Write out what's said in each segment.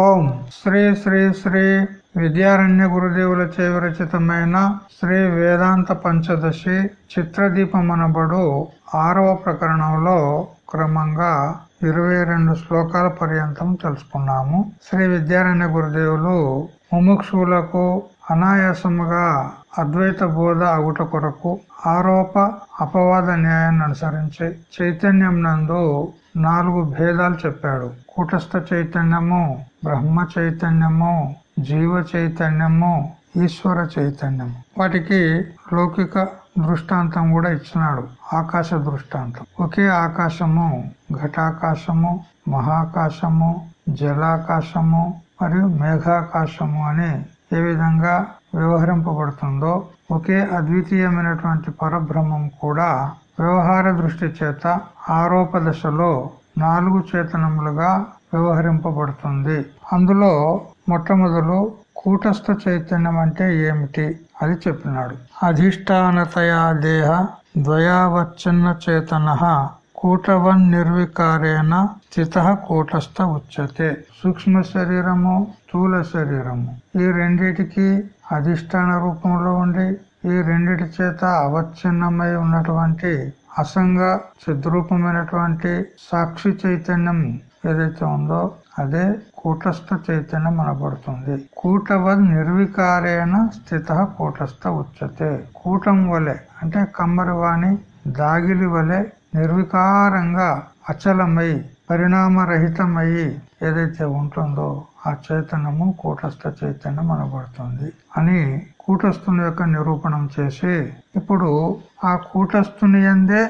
ఓం శ్రీ శ్రీ శ్రీ విద్యారణ్య గురుదేవుల చే విరచితమైన శ్రీ వేదాంత పంచదశి చిత్రదీపమనబడు ఆరవ ప్రకరణంలో క్రమంగా ఇరవై రెండు శ్లోకాల పర్యంతం తెలుసుకున్నాము. శ్రీ విద్యారణ్య గురుదేవులు ముముక్షువులకు అనాయాసముగా అద్వైత బోధ అగుట కొరకు ఆరోప అపవాద న్యాయాన్ని అనుసరించి చైతన్యం నందు నాలుగు భేదాలు చెప్పాడు. కూటస్థ చైతన్యము బ్రహ్మ చైతన్యము జీవ చైతన్యము ఈశ్వర చైతన్యము. వాటికి లౌకిక దృష్టాంతం కూడా ఇచ్చినాడు. ఆకాశ దృష్టాంతం. ఒకే ఆకాశము ఘటాకాశము మహాకాశము జలాకాశము మరియు మేఘాకాశము అని ఏ విధంగా వ్యవహరింపబడుతుందో ఒకే అద్వితీయమైనటువంటి పరబ్రహ్మం కూడా వ్యవహార దృష్టి చేత ఆరోప దశలో నాలుగు చేతనములుగా వ్యవహరింపబడుతుంది. అందులో మొట్టమొదలు కూటస్థ చైతన్యం అంటే ఏమిటి? అది చెప్పినాడు. అధిష్టానతయా దేహ ద్వయావచ్చన్న చేతన కూటవన్ నిర్వికారేణ స్థిత కూటస్థ ఉచ్యతే. సూక్ష్మ శరీరము స్థూల శరీరము. ఈ రెండిటికి అధిష్టాన రూపంలో ఉండి ఈ రెండిటి చేత అవచ్ఛిన్నమై ఉన్నటువంటి అసంగ చిద్రూపమైనటువంటి సాక్షి చైతన్యం ఏదైతే ఉందో అదే కూటస్థ చైతన్యం అనబడుతుంది. కూటవద్ నిర్వికారేణ స్థిత కూటస్థ ఉచ్యతే. కూటం వలె అంటే కమ్మరివాణి దాగిలి వలె నిర్వికారంగా అచలమై పరిణామరహితమయ్యి ఏదైతే ఉంటుందో ఆ చైతన్యము కూటస్థ చైతన్యం అనబడుతుంది. అని కూటస్థుని యొక్క నిరూపణం చేసి ఇప్పుడు ఆ కూటస్థుని ఎందే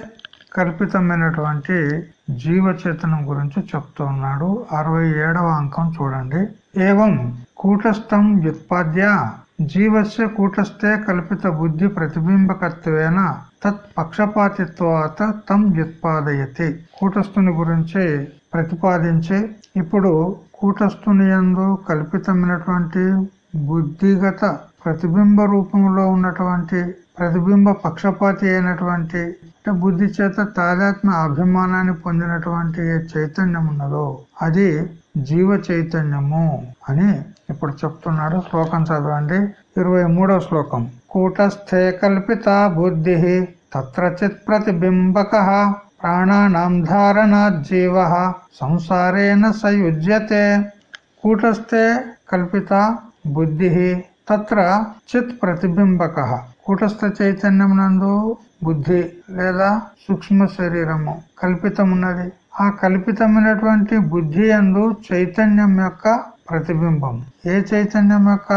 కల్పితమైనటువంటి జీవచేతనం గురించి చెప్తూ ఉన్నాడు. అరవై ఏడవ అంకం చూడండి. ఏవం కూటస్థం వ్యుత్పాద్య జీవస్య కూటస్థే కల్పిత బుద్ధి ప్రతిబింబకత్వేన తత్ పక్షపాతిత్వాత తం వ్యుత్పాదయతి. కూటస్థుని గురించి ప్రతిపాదించి ఇప్పుడు కూటస్థుని యందు కల్పితమైనటువంటి బుద్ధిగత ప్రతిబింబ రూపంలో ఉన్నటువంటి ప్రతిబింబ పక్షపాతి అయినటువంటి అంటే బుద్ధి చేత తాదాత్మ అభిమానాన్ని పొందినటువంటి చైతన్యం ఉన్నదో అది జీవ చైతన్యము అని ఇప్పుడు చెప్తున్నాడు శ్లోకం చదవండి. ఇరవై శ్లోకం. కూటస్థే కల్పిత బుద్ధి తత్రచిత్ ప్రతిబింబక ప్రాణానాం ధారణాత్ సంసారేణ సయుజ్యతే కూటస్థే కల్పిత బుద్ధి తత్ర చిత్ ప్రతిబింబక. కూటస్థ చైతన్యం నందు బుద్ధి లేదా సూక్ష్మ శరీరము కల్పితమున్నది. ఆ కల్పితమైనటువంటి బుద్ధి అందు చైతన్యం యొక్క ప్రతిబింబం. ఏ చైతన్యం యొక్క?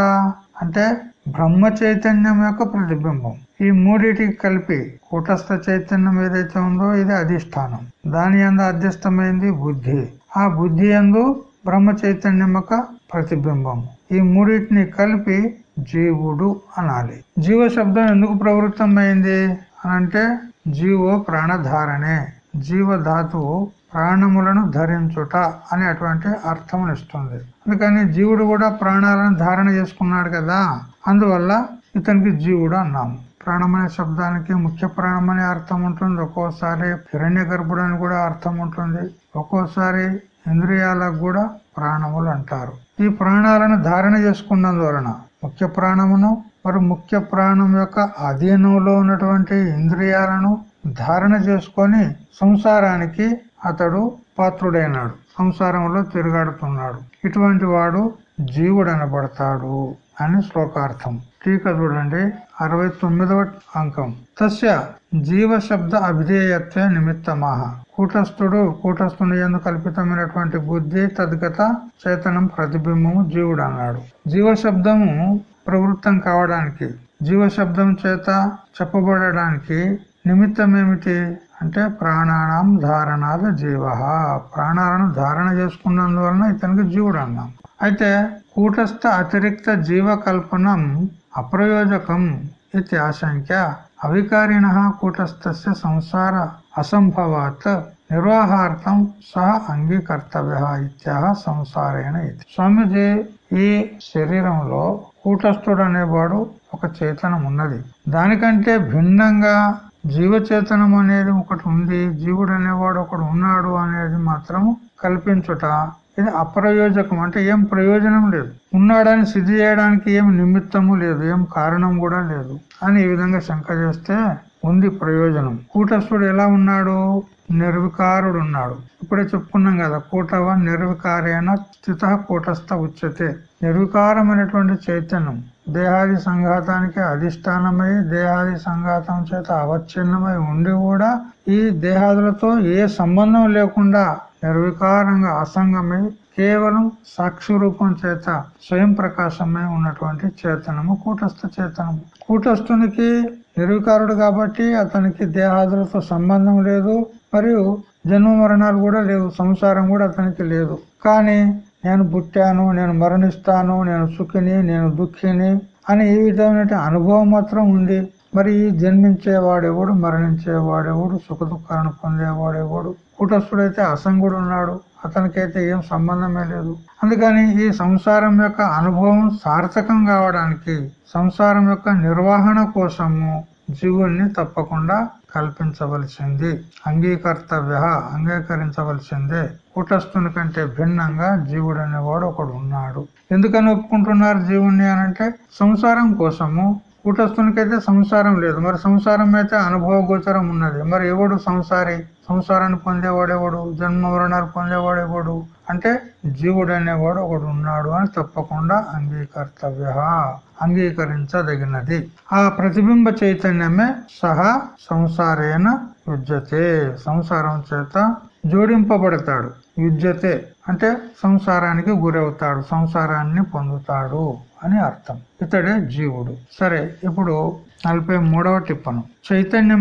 అంటే బ్రహ్మ చైతన్యం యొక్క ప్రతిబింబం. ఈ మూడిటికి కలిపి కూటస్థ చైతన్యం ఏదైతే ఉందో ఇది అధిష్టానం. దాని అందు అధ్యస్థమైంది బుద్ధి. ఆ బుద్ధి అందు బ్రహ్మ చైతన్యం యొక్క ప్రతిబింబం. ఈ మూడింటిని కలిపి జీవుడు అనాలి. జీవ శబ్దం ఎందుకు ప్రవృత్తమైంది? అనంటే జీవో ప్రాణధారణే. జీవధాతువు ప్రాణములను ధరించుట అనేటువంటి అర్థం ఇస్తుంది. అందుకని జీవుడు కూడా ప్రాణాలను ధారణ చేసుకున్నాడు కదా. అందువల్ల ఇతనికి జీవుడు అన్నాము. ప్రాణం అనే శబ్దానికి ముఖ్య ప్రాణం అనే అర్థం ఉంటుంది. ఒక్కోసారి హిరణ్య గర్భుడు అని కూడా అర్థం ఉంటుంది. ఒక్కోసారి ఇంద్రియాలకు కూడా ప్రాణములు అంటారు. ఈ ప్రాణాలను ధారణ చేసుకున్నందువలన ముఖ్య ప్రాణమును మరి ముఖ్య ప్రాణం యొక్క అధీనంలో ఉన్నటువంటి ఇంద్రియాలను ధారణ చేసుకొని సంసారానికి అతడు పాత్రుడైనాడు. సంసారంలో తిరుగాడుతున్నాడు. ఇటువంటి వాడు జీవుడు అనబడతాడు అని శ్లోకార్థం. టీక చూడండి అరవై తొమ్మిదవ అంకం. తస్య జీవ శబ్ద అభిధేయత్వ నిమిత్తమాహ. కూటస్థుడు కూటస్థుని ఎందు కల్పితమైనటువంటి బుద్ధి తద్గత చేతనం ప్రతిబింబము జీవుడు అన్నాడు జీవ శబ్దము ప్రవృత్తం కావడానికి జీవ శబ్దం చేత చెప్పబడడానికి నిమిత్తం ఏమిటి అంటే ప్రాణానం ధారణాద జీవ. ప్రాణాలను ధారణ చేసుకున్నందువలన ఇతనికి జీవుడు అన్నాం అయితే కూటస్థ అతిరిక్త జీవకల్పనం అప్రయోజకం ఇది ఆశంక్య అవికారిణ కూటస్థ సంసార అసంభవాత్ నిర్వాహార్థం సహ అంగీకర్తవ్య ఇత్యాహ సంసారేణ ఇది. స్వామిజీ ఈ శరీరంలో కూటస్థుడు అనేవాడు ఒక చేతనం ఉన్నది దానికంటే భిన్నంగా జీవచేతనం అనేది ఒకటి ఉంది. జీవుడు అనేవాడు ఒకడు ఉన్నాడు అనేది మాత్రం కల్పించుట ఇది అప్రయోజకం. అంటే ఏం ప్రయోజనం లేదు. ఉన్నాడని సిద్ధి చేయడానికి ఏం నిమిత్తము లేదు. ఏం కారణం కూడా లేదు. అని ఈ విధంగా శంక చేస్తే ఉంది ప్రయోజనం. కూటస్థుడు ఎలా ఉన్నాడు? నిర్వికారుడు ఉన్నాడు. ఇప్పుడే చెప్పుకున్నాం కదా కూటవ నిర్వికారేణ స్థిత కూటస్థ ఉచ్యతే. నిర్వికారమైనటువంటి చైతన్యం దేహాది సంఘాతానికి అధిష్టానమై దేహాది సంఘాతం చేత అవచ్ఛిన్నమై ఉండి కూడా ఈ దేహాదులతో ఏ సంబంధం లేకుండా నిర్వికారంగా అసంగమై కేవలం సాక్షి రూపం చేత స్వయం ప్రకాశమై ఉన్నటువంటి చేతనము కూటస్థ చేతనము. కూటస్థునికి నిర్వికారుడు కాబట్టి అతనికి దేహాదులతో సంబంధం లేదు మరియు జన్మ మరణాలు కూడా లేవు సంసారం కూడా అతనికి లేదు. కానీ నేను పుట్టాను నేను మరణిస్తాను నేను సుఖిని నేను దుఃఖిని అని ఈ విధమైన అనుభవం మాత్రం ఉంది. మరి ఈ జన్మించేవాడెవడు? మరణించేవాడెవడు? సుఖ దుఃఖాలను పొందేవాడెవడు? కూటస్థుడైతే అసంగుడు ఉన్నాడు అతనికైతే ఏం సంబంధమే లేదు. అందుకని ఈ సంసారం యొక్క అనుభవం సార్థకం కావడానికి సంసారం యొక్క నిర్వహణ కోసము జీవుల్ని తప్పకుండా కల్పించవలసింది. అంగీకర్తవ్య అంగీకరించవలసిందే. కూటస్థుని కంటే భిన్నంగా జీవుడు అనేవాడు ఒకడు ఉన్నాడు ఎందుకని ఒప్పుకుంటున్నారు జీవుణ్ణి అనంటే సంసారం కోసము కూటస్థునికైతే సంసారం లేదు. మరి సంసారం అయితే అనుభవ గోచరం ఉన్నది. మరి ఎవడు సంసారి? సంసారాన్ని పొందేవాడెవడు జన్మ మరణాలు పొందేవాడెవడు అంటే జీవుడు అనేవాడు ఒకడు ఉన్నాడు అని తప్పకుండా అంగీకర్తవ్య అంగీకరించదగినది. ఆ ప్రతిబింబ చైతన్యమే సహా సంసారేన యుజ్యతే. సంసారం చేత జోడింపబడతాడు. యుజ్యతే. అంటే సంసారానికి గురవుతాడు సంసారాన్ని పొందుతాడు అని అర్థం. ఇతడే జీవుడు. సరే ఇప్పుడు నలభై మూడవ టిప్పను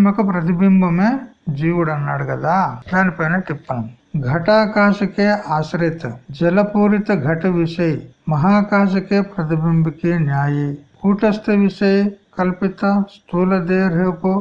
యొక్క ప్రతిబింబమే జీవుడు అన్నాడు కదా దానిపైన టిప్పను ఘటాకాశకే ఆశ్రిత జలపూరిత ఘట విషయ మహాకాశకే ప్రతిబింబకే న్యాయి కూటస్థ విషయ కల్పిత స్థూల దేహపు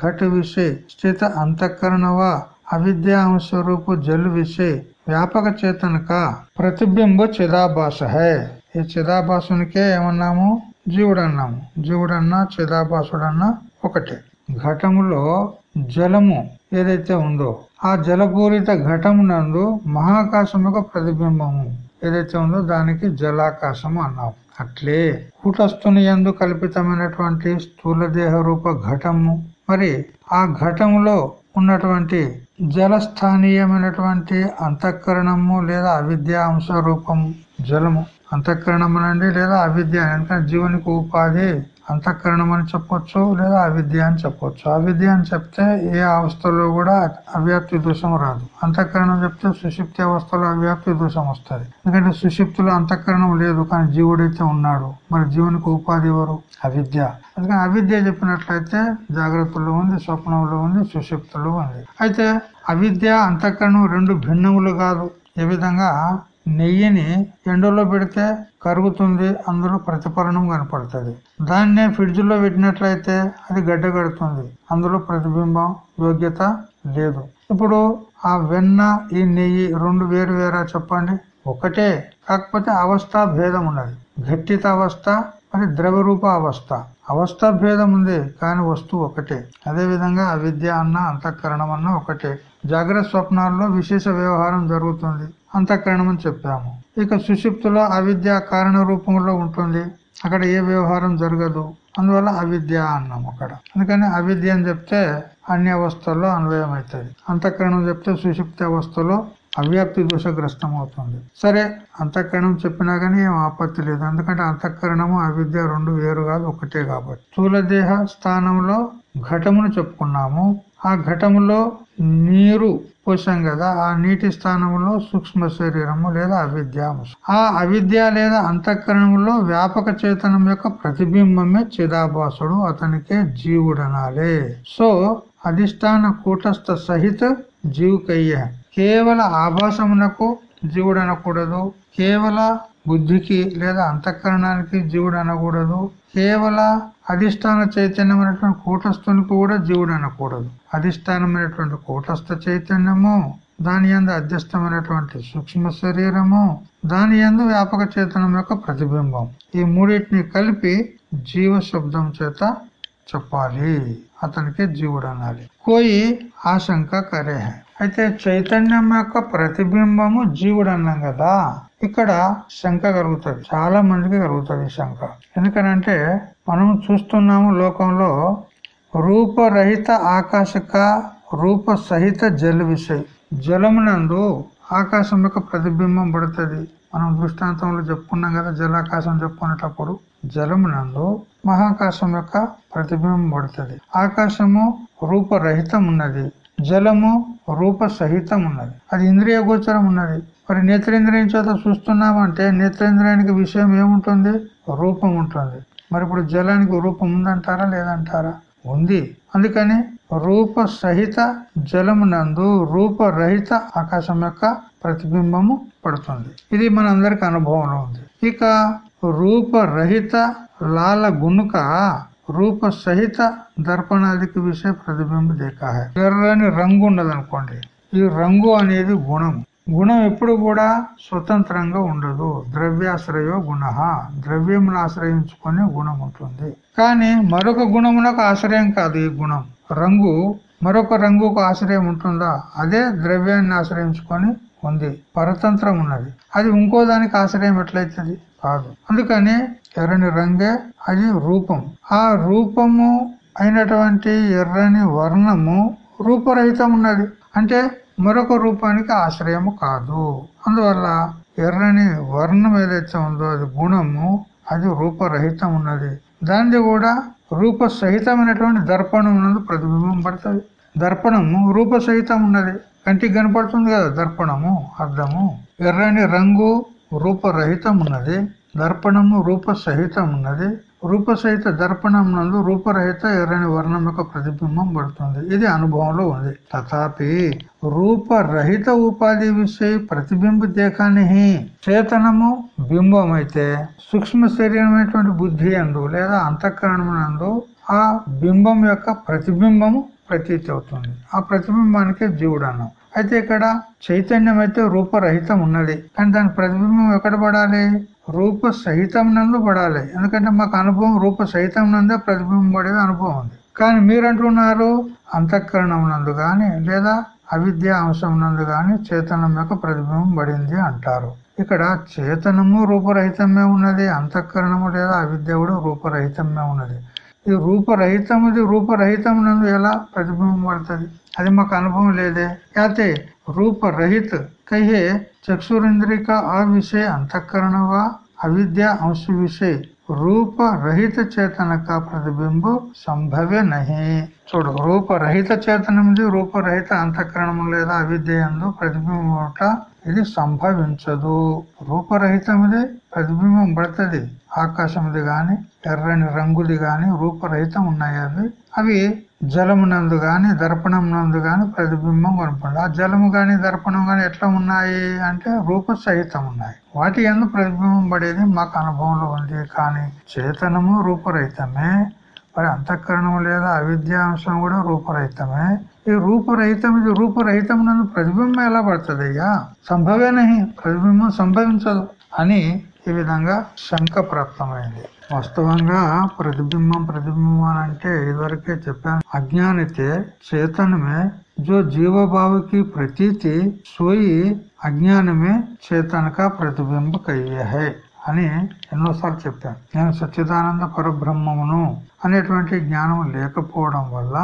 ఘట విషయ స్థిత అంతఃకరణ వా అవిద్యాంశ రూపు జల్ విషయ వ్యాపక చేతనక ప్రతిబింబ చిదాభాష హే. ఈ చిదాభాసునికే ఏమన్నాము? జీవుడు అన్నాము జీవుడన్నా చిదాభాసుడన్నా ఒకటే. ఘటములో జలము ఏదైతే ఉందో ఆ జలపూరిత ఘటమునందు మహాకాశం యొక్క ప్రతిబింబము ఏదైతే ఉందో దానికి జలాకాశము అన్నాము. అట్లే కూటస్థుని ఎందు కల్పితమైనటువంటి స్థూల దేహ రూప ఘటము. మరి ఆ ఘటములో ఉన్నటువంటి జలస్థానీయమైనటువంటి అంతఃకరణము లేదా అవిద్య అంశ రూపం జలము. అంతఃకరణం అనండి లేదా అవిద్య ఎందుకంటే జీవునికి ఉపాధి అంతఃకరణం అని చెప్పొచ్చు లేదా అవిద్య అని చెప్పొచ్చు. అవిద్య అని చెప్తే ఏ అవస్థలో కూడా అవ్యాప్తి దోషం రాదు. అంతఃకరణం చెప్తే సుషిప్తి అవస్థలో అవ్యాప్తి దోషం వస్తుంది. ఎందుకంటే సుషిప్తిలో అంతఃకరణం లేదు కానీ జీవుడైతే ఉన్నాడు. మరి జీవునికి ఉపాధి ఎవరు? అవిద్య. అందుకని అవిద్య చెప్పినట్లయితే జాగ్రత్తలో ఉంది స్వప్నంలో ఉంది సుషిప్తులో ఉంది. అయితే అవిద్య అంతఃకరణం రెండు భిన్నములు కాదు. ఏ విధంగా? నెయ్యిని ఎండలో పెడితే కరుగుతుంది అందులో ప్రతిఫలనం కనపడుతుంది. దాన్నే ఫ్రిడ్జ్లో పెట్టినట్లయితే అది గడ్డ కడుతుంది. అందులో ప్రతిబింబం యోగ్యత లేదు. ఇప్పుడు ఆ వెన్న ఈ నెయ్యి రెండు వేరు వేరా చెప్పండి. ఒకటే. కాకపోతే అవస్థ భేదం ఉన్నది. ఘట్టిత అవస్థ మరి ద్రవరూప అవస్థ. అవస్థ భేదం ఉంది కానీ వస్తువు ఒకటే. అదే విధంగా అవిద్య అన్న అంతఃకరణం అన్న ఒకటే. జాగ్రత్త స్వప్నాల్లో విశేష వ్యవహారం జరుగుతుంది. అంతఃకరణం అని చెప్పాము. ఇక సుషిప్తులో అవిద్య కారణ రూపంలో ఉంటుంది. అక్కడ ఏ వ్యవహారం జరగదు. అందువల్ల అవిద్య అన్నాం అక్కడ. అందుకని అవిద్య అని చెప్తే అన్ని అవస్థల్లో అన్వయం అవుతుంది అంతఃకరణం చెప్తే సుషిప్త అవస్థలో అవ్యాప్తి దోషగ్రస్తం అవుతుంది. సరే అంతఃకరణం చెప్పినా గానీ ఏం ఆపత్తి లేదు. ఎందుకంటే అంతఃకరణము అవిద్య రెండు వేరు కాదు ఒకటే కాబట్టి. స్థూలదేహ స్థానంలో ఘటమును చెప్పుకున్నాము. ఆ ఘటములో నీరు పోసాం కదా ఆ నీటి స్థానంలో సూక్ష్మ శరీరము లేదా అవిద్య ఆ అవిద్య లేదా అంతఃకరణంలో వ్యాపక చేతనం యొక్క ప్రతిబింబమే చిదాభాసుడు అతనికే జీవుడనాలే. సో అధిష్టాన కూటస్థ సహిత జీవుకయ్య కేవల ఆభాసమునకు జీవుడు అనకూడదు కేవల బుద్ధికి లేదా అంతఃకరణానికి జీవుడు అనకూడదు కేవల అధిష్టాన చైతన్యమైనటువంటి కూటస్థునికి కూడా జీవుడు అనకూడదు అధిష్టానమైనటువంటి కూటస్థ చైతన్యము దాని ఎందు అధ్యస్థమైనటువంటి సూక్ష్మ శరీరము దాని ఎందు వ్యాపక చేతనం యొక్క ప్రతిబింబం. ఈ మూడింటిని కలిపి జీవ శబ్దం చేత చెప్పాలి. అతనికి జీవుడు అనాలి కోయి ఆశంక కరే అయితే చైతన్యం యొక్క ప్రతిబింబము జీవుడు అన్నాం కదా ఇక్కడ శంక కలుగుతుంది. చాలా మందికి కలుగుతుంది శంక. ఎందుకనంటే మనం చూస్తున్నాము లోకంలో రూపరహిత ఆకాశక రూప సహిత జల విషయ. జలమునందు ఆకాశం యొక్క ప్రతిబింబం పడుతుంది. మనం దృష్టాంతంలో చెప్పుకున్నాం కదా జలాకాశం చెప్పుకునేటప్పుడు జలమునందు మహాకాశం యొక్క ప్రతిబింబం పడుతుంది. ఆకాశము రూపరహితం ఉన్నది జలము రూప సహితం ఉన్నది అది ఇంద్రియ గోచరం ఉన్నది. మరి నేత్రేంద్రియం చేత చూస్తున్నామంటే నేత్రేంద్రియానికి విషయం ఏముంటుంది? రూపం ఉంటుంది. మరి ఇప్పుడు జలానికి రూపం ఉందంటారా లేదంటారా? ఉంది. అందుకని రూప సహిత జలమునందు రూపరహిత ఆకాశం యొక్క ప్రతిబింబము పడుతుంది. ఇది మనందరికి అనుభవంలో ఉంది. ఇక రూపరహిత లాల గునుక రూప సహిత దర్పణాదికి విషయ ప్రతిబింబ దేకాహ. ఎర్రని రంగు ఉన్నదనుకోండి ఈ రంగు అనేది గుణం. గుణం ఎప్పుడు కూడా స్వతంత్రంగా ఉండదు. ద్రవ్యాశ్రయో గుణ. ద్రవ్యమును ఆశ్రయించుకునే గుణం ఉంటుంది. కానీ మరొక గుణమునకు ఆశ్రయం కాదు ఈ గుణం. రంగు మరొక రంగుకు ఆశ్రయం ఉంటుందా? అదే ద్రవ్యాన్ని ఆశ్రయించుకొని ఉంది. పరతంత్రం ఉన్నది. అది ఇంకో దానికి ఆశ్రయం ఎట్లయితుంది? కాదు అందుకని ఎర్రని రంగే అది రూపం. ఆ రూపము అయినటువంటి ఎర్రని వర్ణము రూపరహితం ఉన్నది అంటే మరొక రూపానికి ఆశ్రయము కాదు. అందువల్ల ఎర్రని వర్ణం ఏదైతే ఉందో అది గుణము అది రూపరహితం ఉన్నది దానిది కూడా రూప సహితమైనటువంటి దర్పణం ఉన్నది ప్రతిబింబం పడుతుంది దర్పణము రూప సహితం ఉన్నది కంటికి కనపడుతుంది కదా దర్పణము అర్థము? ఎర్రని రంగు రూపరహితం ఉన్నది దర్పణము రూప సహితం ఉన్నది దర్పణం నందు రూపరహిత ఎర్రని వర్ణం యొక్క ప్రతిబింబం పడుతుంది. ఇది అనుభవంలో ఉంది. తథాపి రూపరహిత ఉపాధి విషయ ప్రతిబింబ దేఖాని చేతనము బింబం అయితే సూక్ష్మ శరీరమైనటువంటి బుద్ధి అందు లేదా అంతఃకరణమునందు ఆ బింబం యొక్క ప్రతిబింబము ప్రతీతి అవుతుంది. ఆ ప్రతిబింబానికి జీవుడు అన్నాం. అయితే ఇక్కడ చైతన్యం అయితే రూపరహితం ఉన్నది కానీ దాని ప్రతిబింబం ఎక్కడ పడాలి? రూప సహితం నందు పడాలి. ఎందుకంటే మాకు అనుభవం రూప సహితం నందే ప్రతిబింబం పడేది అనుభవం ఉంది. కానీ మీరు అంటున్నారు అంతఃకరణం నందు కానీ లేదా అవిద్య అంశం నందు కానీ చేతనం యొక్క ప్రతిబింబం పడింది అంటారు. ఇక్కడ చేతనము రూపరహితమే ఉన్నది అంతఃకరణము లేదా అవిద్య కూడా రూపరహితమే ఉన్నది. ఈ రూపరహితం నందు ఎలా ప్రతిబింబం పడుతుంది? అది మాకు అనుభవం లేదే. అయితే రూపరహిత కహే చక్షురింద్రిక ఆ విషయ అంతఃకరణ వా అవిద్య అంశ విషయ రూపరహిత చేతన కా ప్రతిబింబు సంభవే నహి. చూడు రూపరహిత చేతనముది రూపరహిత అంతఃకరణము లేదా అవిద్య ఎందు ప్రతిబింబం ఇది సంభవించదు. రూపరహితమిది ప్రతిబింబం పడుతుంది. ఆకాశంది గాని ఎర్రని రంగుది గాని రూపరహితం ఉన్నాయి అవి. అవి జలమునందు గాని దర్పణం నందు గాని ప్రతిబింబం కనపడదు. ఆ జలము గాని దర్పణం గాని ఎట్లా ఉన్నాయి అంటే రూప సహితం ఉన్నాయి వాటి ఎందు ప్రతిబింబం పడేది మాకు అనుభవంలో ఉంది. కానీ చేతనము రూపరహితమే. మరి అంతఃకరణము లేదా అవిద్యాంశం కూడా రూపరహితమే. ఈ రూపరహితం ఇది రూపరహితం నందు ప్రతిబింబం ఎలా పడుతుంది అయ్యా సంభవేనహి ప్రతిబింబం సంభవించదు అని ఈ విధంగా శంక ప్రాప్తమైంది. వాస్తవంగా ప్రతిబింబం ప్రతిబింబం అంటే ఇదివరకే చెప్పాను. అజ్ఞానితే చేతనమే జో జీవభావకి ప్రతీతి సోయి అజ్ఞానమే చేతనక ప్రతిబింబ కయ్యే అని ఎన్నోసార్లు చెప్పాను. నేను సచ్చిదానంద పరబ్రహ్మమును అనేటువంటి జ్ఞానం లేకపోవడం వల్ల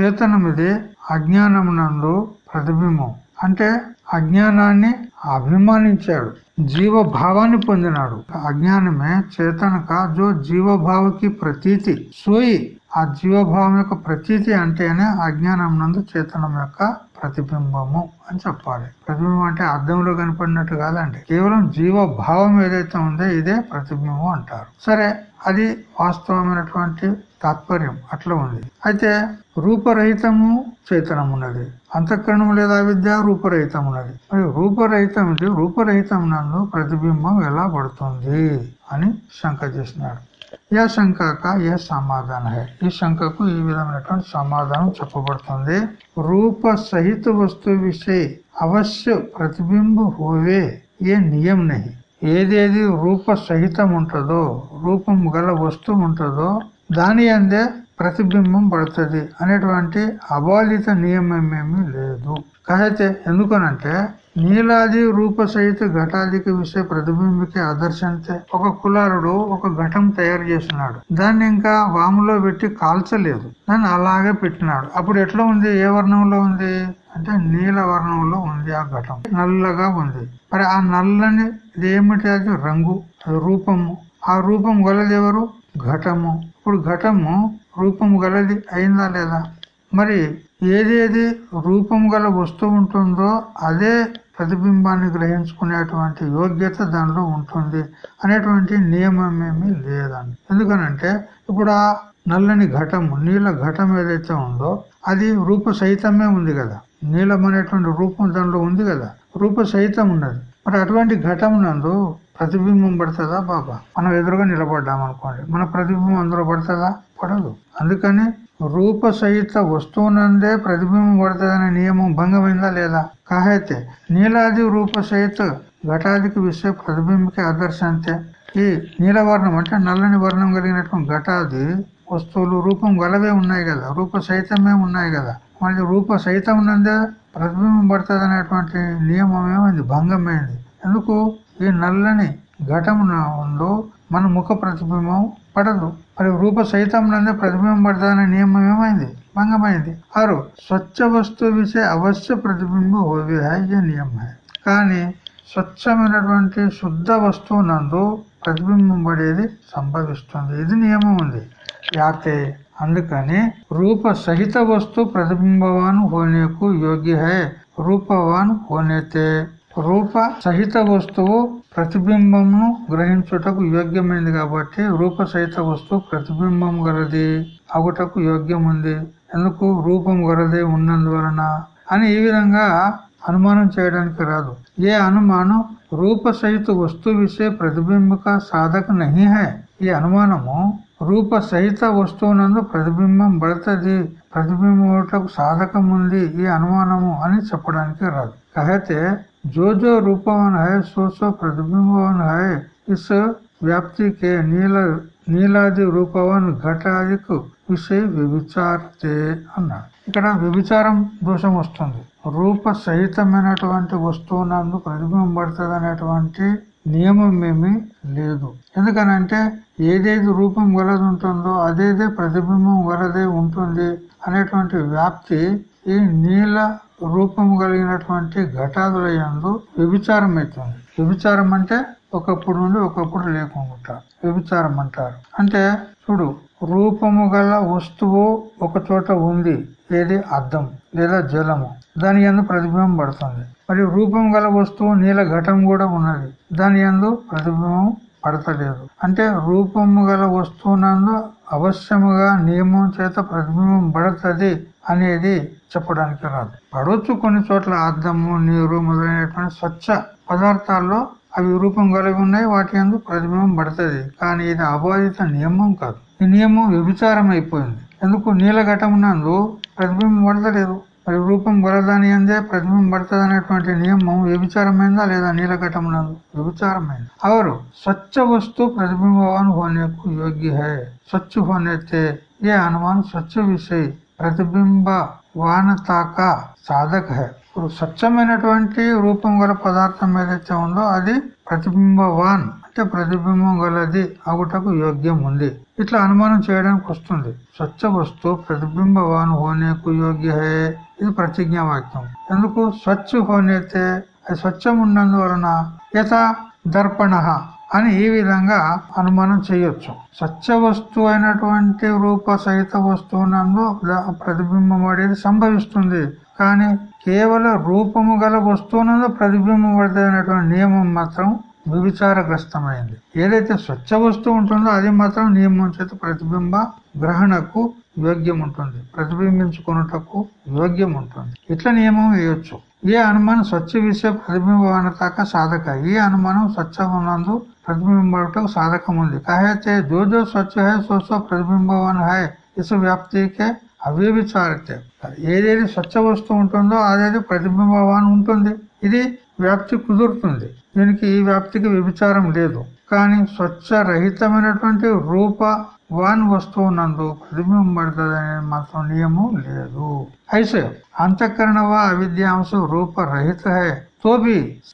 చేతనమిది అజ్ఞానమునందు ప్రతిబింబం. అంటే అజ్ఞానాన్ని అభిమానించాడు. జీవభావాన్ని పొందినాడు. అజ్ఞానమే చేతనక జో జీవభావకి ప్రతీతి. సోయి ఆ జీవభావం యొక్క ప్రతీతి అంటేనే అజ్ఞానం నందు చేతనం యొక్క ప్రతిబింబము అని చెప్పాలి. ప్రతిబింబం అంటే అర్థంలో కనపడినట్టు కాదండి. కేవలం జీవభావం ఏదైతే ఉందో ఇదే ప్రతిబింబం అంటారు. సరే అది వాస్తవమైనటువంటి తాత్పర్యం అట్లా ఉంది. అయితే రూపరహితము చేతనం ఉన్నది. అంతఃకరణం లేదా విద్య రూపరహితం ఉన్నది. మరి రూపరహితం రూపరహితం నందు ప్రతిబింబం ఎలా పడుతుంది అని శంక చేసినాడు. యా శంకక ఏ సమాధానం హై? ఈ శంకకు ఈ విధమైనటువంటి సమాధానం చెప్పబడుతుంది. రూప సహిత వస్తు విషయ అవశ్య ప్రతిబింబ హోవే ఏ నియం నహి. ఏదేది రూప సహితం ఉంటుందో రూపం గల వస్తువు ఉంటుందో దాని అందే ప్రతిబింబం పడుతుంది అనేటువంటి అబాలిత నియమం ఏమీ లేదు. కాకపోతే ఎందుకనంటే నీలాది రూప సహిత ఘటాదికి విషయ ప్రతిబింబికి ఆదర్శంతే ఒక కులారుడు ఒక ఘటం తయారు చేసినాడు దాన్ని ఇంకా వాములో పెట్టి కాల్చలేదు. దాన్ని అలాగే పెట్టినాడు. అప్పుడు ఎట్లా ఉంది? ఏ వర్ణంలో ఉంది? అంటే నీల వర్ణంలో ఉంది ఆ ఘటం. నల్లగా ఉంది. మరి ఆ నల్లని ఇది ఏమిటి? అది రంగు రూపము. ఆ రూపం గలది ఎవరు? ఘటము. ఇప్పుడు ఘటము రూపం గలది అయిందా లేదా? మరి ఏదేది రూపం గల వస్తువు ఉంటుందో అదే ప్రతిబింబాన్ని గ్రహించుకునేటువంటి యోగ్యత దానిలో ఉంటుంది అనేటువంటి నియమం ఏమీ లేదండి. ఎందుకనంటే ఇప్పుడు ఆ నల్లని ఘటము నీళ్ళ ఘటం ఏదైతే ఉందో అది రూప సహితమే ఉంది కదా. నీలం అనేటువంటి రూపం దానిలో ఉంది కదా. రూప సహితం ఉన్నది. మరి అటువంటి ఘటం నందు ప్రతిబింబం పడుతుందా బాబా? మనం ఎదురుగా నిలబడ్డాం అనుకోండి మన ప్రతిబింబం అందులో పడుతుందా? పడదు. అందుకని రూప సహిత వస్తువునందే ప్రతిబింబం పడుతుందనే నియమం భంగమైందా లేదా? కాహైతే నీలాది రూప సహిత ఘటాదికి విషయ ప్రతిబింబకి ఆదర్శంతే ఈ నీలవర్ణం అంటే నల్లని వర్ణం కలిగినటువంటి ఘటాది వస్తువులు రూపం గలవే ఉన్నాయి కదా రూప సహితమే ఉన్నాయి కదా. మళ్ళీ రూప సహితం నందే ప్రతిబింబం పడుతుంది అనేటువంటి నియమం ఏమైంది భంగమైంది. ఎందుకు? ఈ నల్లని ఘటమున ఉందో మన ముఖ ప్రతిబింబం పడదు. మరి రూప సహితం నందు ప్రతిబింబం నియమం ఏమైంది? భంగమైంది. ఆరు స్వచ్ఛ వస్తువు విషయ అవశ్య ప్రతిబింబ హోవే హై ఏ నియమ హై. కానీ స్వచ్ఛమైనటువంటి శుద్ధ వస్తువు నందు ప్రతిబింబం పడేది సంభవిస్తుంది. ఇది నియమం ఉంది. యాతే అందుకని రూప సహిత వస్తు ప్రతిబింబవాన్ హోనేకు యోగ్య హై. రూపవాన్ హోనేతే రూప సహిత వస్తువు ప్రతిబింబమును గ్రహించుటకు యోగ్యమైంది కాబట్టి రూప సహిత వస్తువు ప్రతిబింబం గలది అగుటకు యోగ్యం ఉంది ఎందుకు? రూపం గలది ఉన్నందువలన అని ఈ విధంగా అనుమానం చేయడానికి రాదు. ఏ అనుమానం? రూప సహిత వస్తు విషయ ప్రతిబింబక సాధక నహి హై. ఈ అనుమానము రూప సహిత వస్తువునందు ప్రతిబింబం పడుతుంది. ప్రతిబింబంటకు సాధకం ఉంది ఈ అనుమానము అని చెప్పడానికి రాదు. అయితే జో జో రూపవన్ హై సో సో ప్రతిబింబవన్ హై ఇస్ వ్యాప్తికే నీల నీలాది రూపవన్ ఘటాదికు విషయ వ్యభిచారతే అన్నాడు. ఇక్కడ వ్యభిచారం దోషం వస్తుంది. రూప సహితమైనటువంటి వస్తువునందు ప్రతిబింబడుతుంది అనేటువంటి నియమం ఏమి లేదు. ఎందుకనంటే ఏదేది రూపం గలది ఉంటుందో అదేదే ప్రతిబింబం గలదే ఉంటుంది. అనేటువంటి వ్యాప్తి ఈ నీల రూపం కలిగినటువంటి ఘటాదుల ఎందు వ్యభిచారం అవుతుంది వ్యభిచారం అంటే ఒకప్పుడు నుండి ఒకప్పుడు లేకుండా వ్యభిచారం అంటారు అంటే చూడు రూపము గల వస్తువు ఒక చోట ఉంది ఏది అద్దం లేదా జలము దాని ఎందు ప్రతిబింబం పడుతుంది. మరి రూపం గల వస్తువు నీల ఘటం కూడా ఉన్నది దాని ఎందు ప్రతిబింబం పడతలేదు. అంటే రూపము గల వస్తువునందు అవశ్యముగా నియమం చేత ప్రతిబింబం అనేది చెప్పడానికి రాదు. పడవచ్చు కొన్ని చోట్ల అద్దము నీరు మొదలైనటువంటి స్వచ్ఛ పదార్థాల్లో అవి రూపం కలిగి ఉన్నాయి వాటి ఎందుకు ప్రతిబింబం పడుతుంది కానీ ఇది అబాధిత నియమం కాదు. ఈ నియమం వ్యభిచారం అయిపోయింది ఎందుకు? నీల ఘటమునందు ప్రతిబింబం పడతలేదు మరి రూపం గలదాని అందే ప్రతిబింబడుతుంది అనేటువంటి నియమం వ్యభిచారమైందా లేదా నీల వ్యభిచారమైంది. అవరు స్వచ్ఛ వస్తు ప్రతిబింబవాన్ హోనేకు యోగ్య హే. స్వచ్ఛ హోనేతే ఏ అనుమాన్ స్వచ్ఛ విషయ ప్రతిబింబ వానతాక సాధక హే. ఇప్పుడు స్వచ్ఛమైనటువంటి రూపం గల పదార్థం ఏదైతే ఉందో అది ప్రతిబింబవాన్ సత్య ప్రతిబింబం గలది అగుటకు యోగ్యం ఉంది. ఇట్లా అనుమానం చేయడానికి వస్తుంది. స్వచ్ఛ వస్తువు ప్రతిబింబవాన్ హోనేకు యోగ్య హే. ఇది ప్రతిజ్ఞావాక్యం ఎందుకు? స్వచ్ఛ హోనైతే అది స్వచ్ఛం ఉన్నందువలన యథ దర్పణ అని ఈ విధంగా అనుమానం చేయొచ్చు. స్వచ్ఛ వస్తువు అయినటువంటి రూప సహిత వస్తువునందు ప్రతిబింబం అనేది సంభవిస్తుంది. కానీ కేవలం రూపము గల వస్తువునందు ప్రతిబింబం పడుతుంది అనేటువంటి నియమం మాత్రం వ్యభిచారగ్రస్తమైంది ఏదైతే స్వచ్ఛ వస్తువు ఉంటుందో అది మాత్రం నియమం చేత ప్రతిబింబ గ్రహణకు యోగ్యం ఉంటుంది ప్రతిబింబించుకున్నటకు యోగ్యం ఉంటుంది ఇట్లా నియమం వేయొచ్చు. ఏ అనుమానం స్వచ్ఛ విషయ ప్రతిబింబనతాక సాధక. ఈ అనుమానం స్వచ్ఛ ఉన్నందు ప్రతిబింబటకు సాధకం ఉంది కాహైతే జో జో స్వచ్ఛ హై సో సో ప్రతిబింబవన్ హై ఇసు వ్యాప్తికే అవ్యభిచారితే. ఏదేది స్వచ్ఛ వస్తువు ఉంటుందో అదేది ప్రతిబింబవాన్ ఉంటుంది. ఇది వ్యాప్తి కుదురుతుంది. దీనికి ఈ వ్యాప్తికి వ్యభిచారం లేదు. కానీ స్వచ్ఛ రహితమైనటువంటి రూప వాన్ వస్తువు నందు ప్రతిబింబడుతుందనే మాత్రం నియమం లేదు. అయితే అంతఃకరణ వా అవిద్యాంశం రూప రహిత హై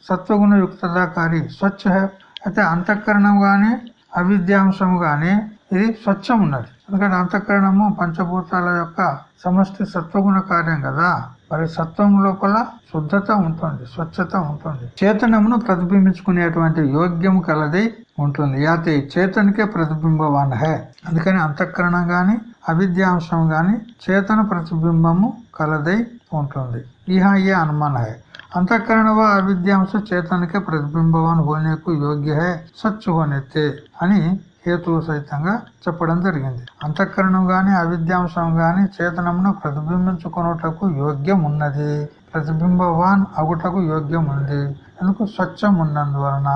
సత్వగుణ యుక్తదాకారి స్వచ్ఛ హే. అయితే అంతఃకరణం గాని అవిద్యాంశం గాని ఇది స్వచ్ఛం ఉన్నది ఎందుకంటే అంతఃకరణము పంచభూతాల యొక్క సమష్టి సత్వగుణ కార్యం కదా మరి సత్వం లోపల శుద్ధత ఉంటుంది స్వచ్ఛత ఉంటుంది చేతనమును ప్రతిబింబించుకునేటువంటి యోగ్యం కలది ఉంటుంది యాతి చేతనికే ప్రతిబింబవాన్ హే అందుకని అంతఃకరణం గాని అవిద్యాంశం గాని చేతన ప్రతిబింబము కలదై ఉంటుంది ఇహ ये అనుమాన है अंतकरण व अविद्यांश चेतन के प्रतिबिंबवान होने को योग्य है స్వచ్ఛ होने తే అని హేతువు సహితంగా చెప్పడం జరిగింది. అంతఃకరణం గాని అవిద్యాంశం గాని చేతనమును ప్రతిబింబించుకున్నటకు యోగ్యం ఉన్నది ప్రతిబింబవాన్ అగుటకు యోగ్యం ఉంది ఎందుకు? స్వచ్ఛం ఉన్నందువలన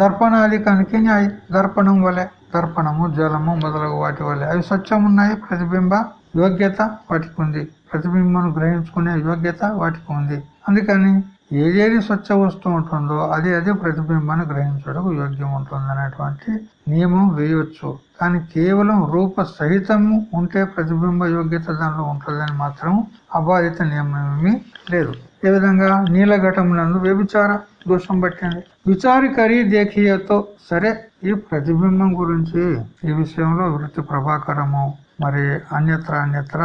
దర్పణాది కనుక దర్పణం వలె దర్పణము జలము మొదలగు వాటి వలె. అవి స్వచ్ఛం ఉన్నాయి ప్రతిబింబ యోగ్యత వాటికి ఉంది ప్రతిబింబను గ్రహించుకునే యోగ్యత వాటికి ఉంది అందుకని ఏదేది స్వచ్ఛ వస్తువు ఉంటుందో అది అదే ప్రతిబింబాన్ని గ్రహించడానికి యోగ్యం ఉంటుంది అనేటువంటి నియమం వేయవచ్చు కానీ కేవలం రూప సహితము ఉంటే ప్రతిబింబ యోగ్యత దానిలో ఉంటుందని మాత్రం అబాధిత నియమం ఏమీ లేదు. ఏ విధంగా? నీలఘటమునందు వ్యభిచార దోషం పట్టింది. విచారికరి దేఖీయతో సరే ఈ ప్రతిబింబం గురించి ఈ విషయంలో వృత్తి ప్రభాకరము మరి అన్యత్ర అన్యత్ర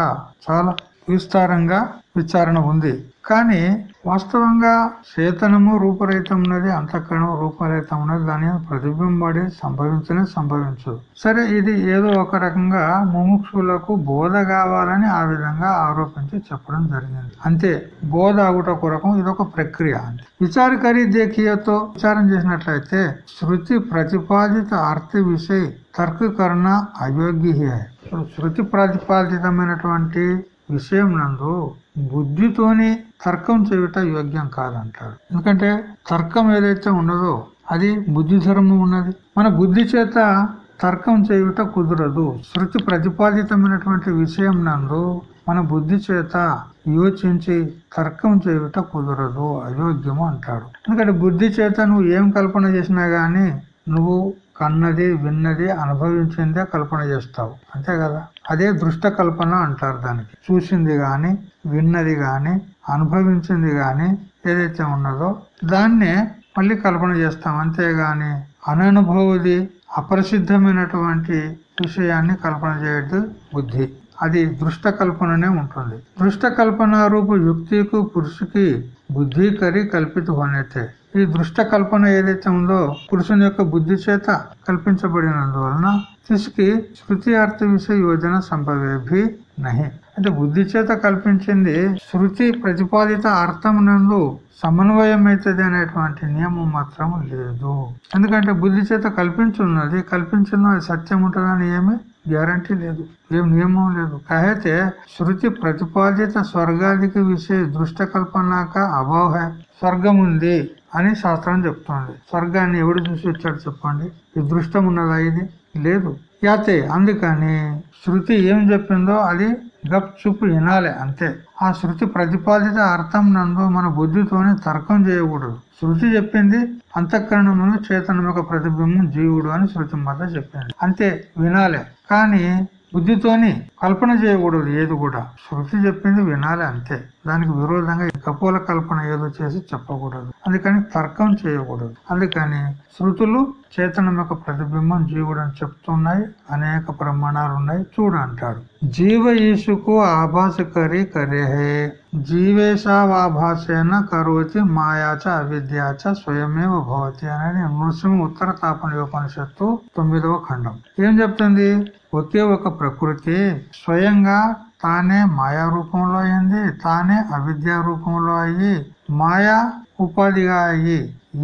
చాలా విస్తారంగా విచారణ ఉంది. కానీ వాస్తవంగా చేతనము రూపరహితం ఉన్నది అంతఃకరణము రూపరహితం ఉన్నది దాని ప్రతిబింబడి సంభవించనే సంభవించు. సరే ఇది ఏదో ఒక రకంగా ముముక్షులకు బోధ కావాలని ఆ విధంగా ఆరోపించి చెప్పడం జరిగింది. అంతే బోధ ఆగుట కొరకు ఇదొక ప్రక్రియ. అంతే. విచారకరి దేఖియతో విచారం చేసినట్లయితే శృతి ప్రతిపాదిత అర్థ విషయ తర్కకరణ అయోగ్య శృతి ప్రతిపాదితమైనటువంటి విషయం నందు బుద్ధితోని తర్కం చేయుట యోగ్యం కాదంటాడు. ఎందుకంటే తర్కం ఏదైతే ఉన్నదో అది బుద్ధి ధర్మం ఉన్నది. మన బుద్ధి చేత తర్కం చేయుట కుదరదు. శృతి ప్రతిపాదితమైనటువంటి విషయం నందు మన బుద్ధి చేత యోచించి తర్కం చేయుట కుదరదు. అయోగ్యము అంటాడు. ఎందుకంటే బుద్ధి చేత నువ్వు ఏం కల్పన చేసినా గానీ నువ్వు కన్నది విన్నది అనుభవించిందే కల్పన చేస్తావు. అంతే కదా? అదే దృష్ట కల్పన అంటారు దానికి. చూసింది గాని విన్నది గాని అనుభవించింది గాని ఏదైతే ఉన్నదో దాన్నే మళ్ళీ కల్పన చేస్తాం. అంతేగాని అననుభవది అప్రసిద్ధమైనటువంటి విషయాన్ని కల్పన చేయదు బుద్ధి. అది దృష్ట కల్పననే ఉంటుంది. దృష్ట కల్పన రూపు యుక్తికు పురుషుకి బుద్ధికరి కల్పిత హోనైతే ఈ దృష్ట కల్పన ఏదైతే ఉందో పురుషుని యొక్క బుద్ధి చేత కల్పించబడినందువలన తీసుకి శృతి అర్థ విషయ యోజన సంభవేభి నహి. అంటే బుద్ధి చేత కల్పించింది శృతి ప్రతిపాదిత అర్థం నందు సమన్వయం అవుతుంది అనేటువంటి నియమం మాత్రం లేదు. ఎందుకంటే బుద్ధి చేత కల్పించున్నది కల్పించిన సత్యం ఉంటుందని ఏమి గ్యారంటీ లేదు ఏం నియమం లేదు. కాకపోతే శృతి ప్రతిపాదిత స్వర్గాదికి విషయ దృష్ట కల్పనాక అభావ. స్వర్గం ఉంది అని శాస్త్రం చెప్తోంది. స్వర్గాన్ని ఎవడు చూసి వచ్చాడు చెప్పండి. ఈ దృష్టం ఉన్నదా ఇది? లేదు. యాతే అందుకని శృతి ఏం చెప్పిందో అది గప్ చూపు వినాలి అంతే. ఆ శృతి ప్రతిపాదిత అర్థం నందు మన బుద్ధితోనే తర్కం చేయకూడదు. శృతి చెప్పింది అంతఃకరణమును చేతనం యొక్క ప్రతిబింబం జీవుడు అని శృతి మాత చెప్పింది. అంతే వినాలి. కానీ బుద్ధితోని కల్పన చేయకూడదు ఏది కూడా. శృతి చెప్పింది వినాలి అంతే. దానికి విరోధంగా కపోల కల్పన ఏదో చేసి చెప్పకూడదు. అందుకని తర్కం చేయకూడదు. అందుకని శృతులు చేతనం యొక్క ప్రతిబింబం జీవుడు అని చెప్తున్నాయి. అనేక ప్రమాణాలు ఉన్నాయి చూడు అంటాడు. జీవ ఈసుకు ఆభాస కరి కరే జీవేశావాభాసేన కరోతి మాయాచ అవిద్యాచ స్వయమేవ భవతి అని నృసింహ ఉత్తర తాపనోపనిషత్తు తొమ్మిదవ ఖండం. ఏం చెప్తుంది? ఒకే ఒక ప్రకృతి స్వయంగా తానే మాయా రూపంలో అయింది తానే అవిద్యా రూపంలో అయ్యి మాయా ఉపాధిగా అయ్యి